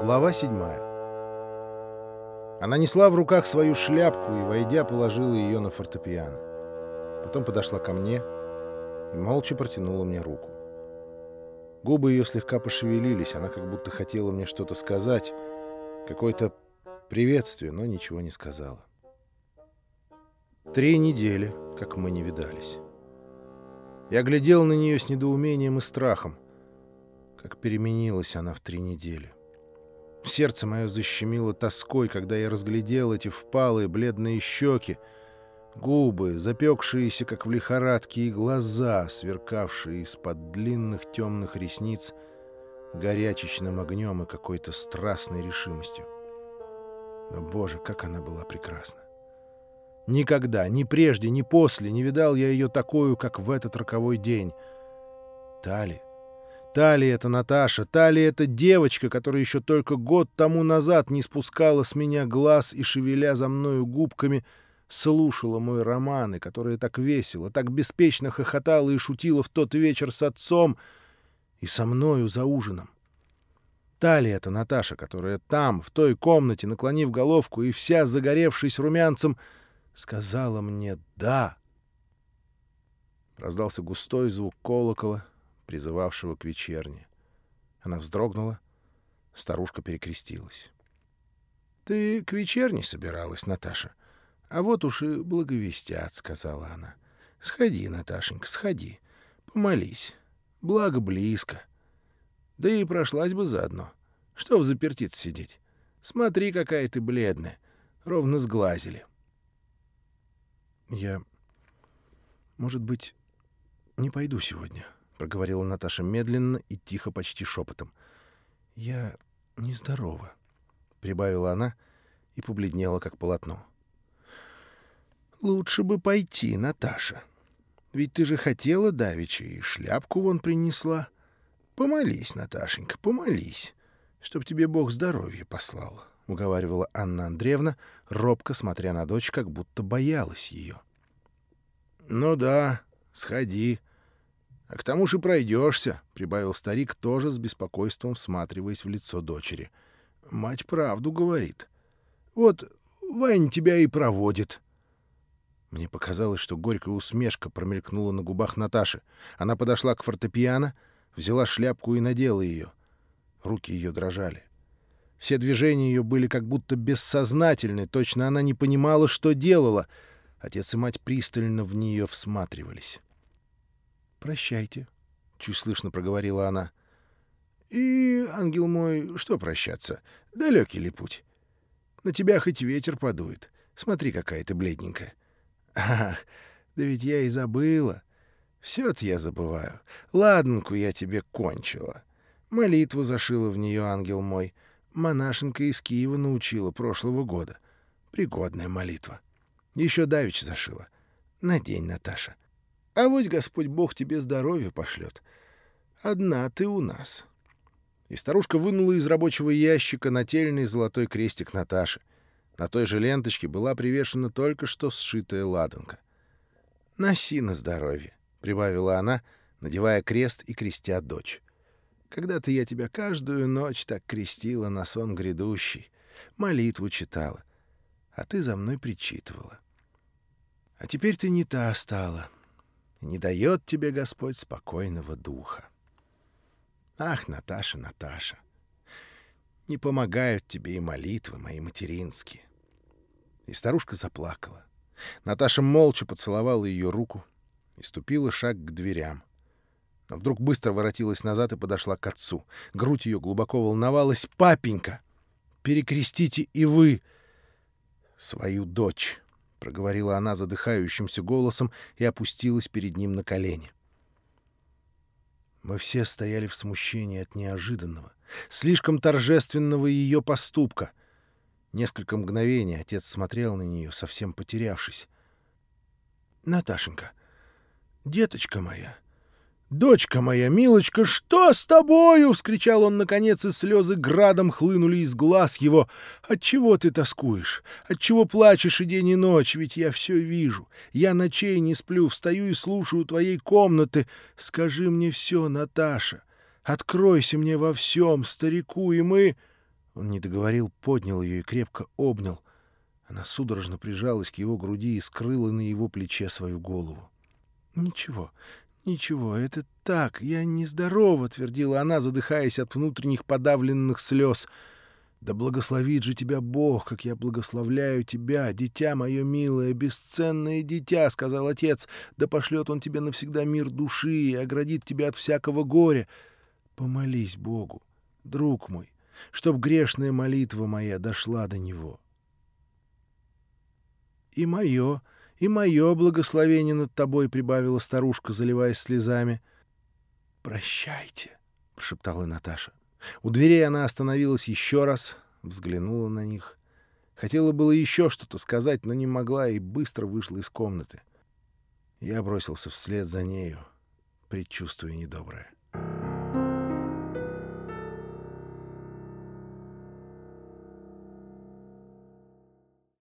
Глава седьмая. Она несла в руках свою шляпку и, войдя, положила ее на фортепиано. Потом подошла ко мне и молча протянула мне руку. Губы ее слегка пошевелились, она как будто хотела мне что-то сказать, какое-то приветствие, но ничего не сказала. Три недели, как мы не видались. Я глядел на нее с недоумением и страхом. Как переменилась она в три недели. Сердце мое защемило тоской, когда я разглядел эти впалые бледные щеки, губы, запекшиеся, как в лихорадке, и глаза, сверкавшие из-под длинных темных ресниц горячечным огнем и какой-то страстной решимостью. Но, Боже, как она была прекрасна! Никогда, ни прежде, ни после не видал я ее такую, как в этот роковой день. Тали. Тали — это Наташа, Тали — это девочка, которая еще только год тому назад не спускала с меня глаз и, шевеля за мною губками, слушала мой роман, и которая так весело, так беспечно хохотала и шутила в тот вечер с отцом и со мною за ужином. Тали — это Наташа, которая там, в той комнате, наклонив головку и вся загоревшись румянцем, сказала мне «да». Раздался густой звук колокола, призывавшего к вечерне. Она вздрогнула, старушка перекрестилась. — Ты к вечерне собиралась, Наташа? А вот уж и благовестят, — сказала она. — Сходи, Наташенька, сходи, помолись, благо близко. Да и прошлась бы заодно. Что в заперти сидеть? Смотри, какая ты бледная, ровно сглазили. Я, может быть, не пойду сегодня, — проговорила Наташа медленно и тихо, почти шепотом. «Я нездорова», — прибавила она и побледнела, как полотно. «Лучше бы пойти, Наташа. Ведь ты же хотела давеча и шляпку вон принесла. Помолись, Наташенька, помолись, чтоб тебе Бог здоровья послал», — уговаривала Анна Андреевна, робко смотря на дочь, как будто боялась ее. «Ну да, сходи», а к тому же пройдешься, — прибавил старик, тоже с беспокойством всматриваясь в лицо дочери. — Мать правду говорит. Вот Вань тебя и проводит. Мне показалось, что горькая усмешка промелькнула на губах Наташи. Она подошла к фортепиано, взяла шляпку и надела ее. Руки ее дрожали. Все движения ее были как будто бессознательны, точно она не понимала, что делала. Отец и мать пристально в нее всматривались. «Прощайте», — чуть слышно проговорила она. «И, ангел мой, что прощаться? Далекий ли путь? На тебя хоть ветер подует. Смотри, какая ты бледненькая». «Ах, да ведь я и забыла. Все-то я забываю. Ладненьку я тебе кончила. Молитву зашила в нее, ангел мой. Монашенка из Киева научила прошлого года. Пригодная молитва. Еще давич зашила. Надень, Наташа. А вось Господь Бог тебе здоровье пошлет. Одна ты у нас. И старушка вынула из рабочего ящика нательный золотой крестик Наташи. На той же ленточке была привешена только что сшитая ладанка. «Носи на здоровье», — прибавила она, надевая крест и крестя дочь. «Когда-то я тебя каждую ночь так крестила на сон грядущий, молитву читала, а ты за мной причитывала. А теперь ты не та стала» не дает тебе Господь спокойного духа. Ах, Наташа, Наташа, не помогают тебе и молитвы мои материнские. И старушка заплакала. Наташа молча поцеловала ее руку и ступила шаг к дверям. Но вдруг быстро воротилась назад и подошла к отцу. Грудь ее глубоко волновалась. «Папенька, перекрестите и вы свою дочь!» — проговорила она задыхающимся голосом и опустилась перед ним на колени. Мы все стояли в смущении от неожиданного, слишком торжественного ее поступка. Несколько мгновений отец смотрел на нее, совсем потерявшись. — Наташенька, деточка моя, «Дочка моя, милочка, что с тобою?» — вскричал он наконец, и слезы градом хлынули из глаз его. «Отчего ты тоскуешь? Отчего плачешь и день и ночь? Ведь я все вижу. Я ночей не сплю, встаю и слушаю твоей комнаты. Скажи мне все, Наташа. Откройся мне во всем, старику, и мы...» Он не договорил, поднял ее и крепко обнял. Она судорожно прижалась к его груди и скрыла на его плече свою голову. «Ничего, ничего, это так, я нездорова», — твердила она, задыхаясь от внутренних подавленных слез. «Да благословит же тебя Бог, как я благословляю тебя, дитя мое милое, бесценное дитя», — сказал отец. «Да пошлет он тебе навсегда мир души и оградит тебя от всякого горя. Помолись Богу, друг мой, чтоб грешная молитва моя дошла до него». «И мое, и мое благословение над тобой», — прибавила старушка, заливаясь слезами. «Прощайте», — прошептала Наташа. У дверей она остановилась еще раз, взглянула на них. Хотела было еще что-то сказать, но не могла и быстро вышла из комнаты. Я бросился вслед за нею, предчувствуя недоброе.